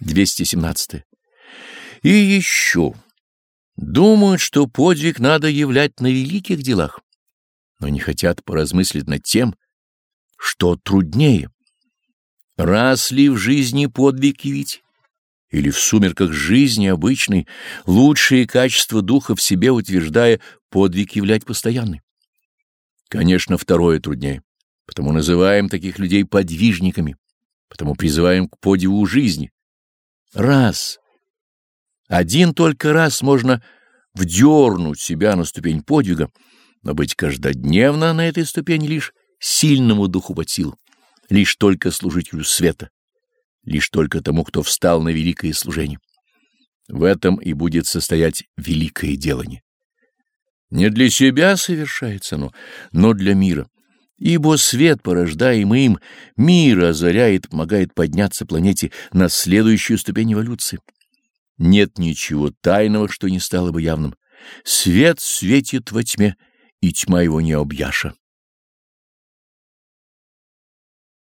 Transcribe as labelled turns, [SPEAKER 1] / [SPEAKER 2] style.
[SPEAKER 1] 217. И еще. Думают, что подвиг надо являть на великих делах, но не хотят поразмыслить над тем, что труднее. Раз ли в жизни подвиг явить? Или в сумерках жизни обычной, лучшие качества духа в себе утверждая, подвиг являть постоянный? Конечно, второе труднее, потому называем таких людей подвижниками, потому призываем к подвигу жизни. Раз. Один только раз можно вдернуть себя на ступень подвига, но быть каждодневно на этой ступени лишь сильному духу под силу, лишь только служителю света, лишь только тому, кто встал на великое служение. В этом и будет состоять великое делание. Не для себя совершается оно, но для мира. Ибо свет, порождаемый им, мир озаряет, помогает подняться планете на следующую ступень эволюции. Нет ничего тайного, что не стало бы явным. Свет светит во тьме, и тьма его не объяша.